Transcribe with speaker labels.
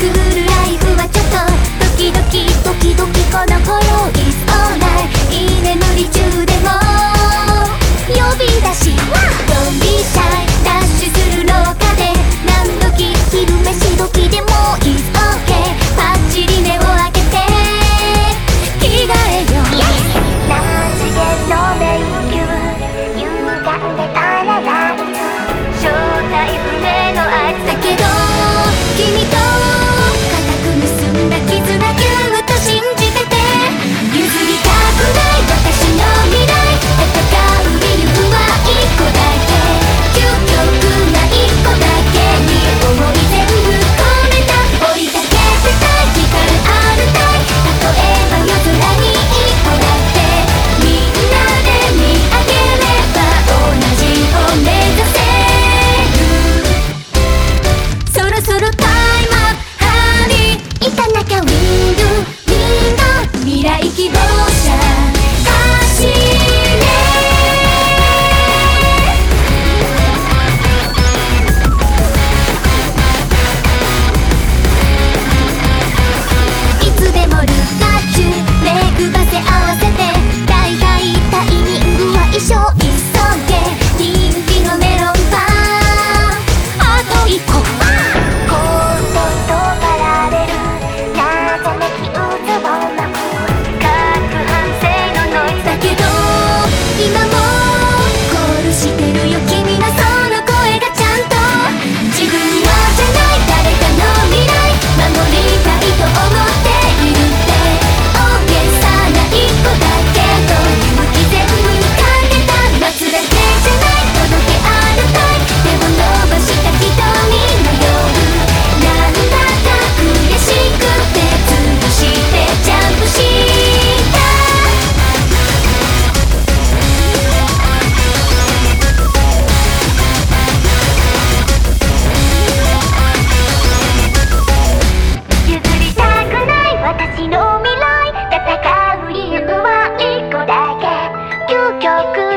Speaker 1: 作る
Speaker 2: 曲。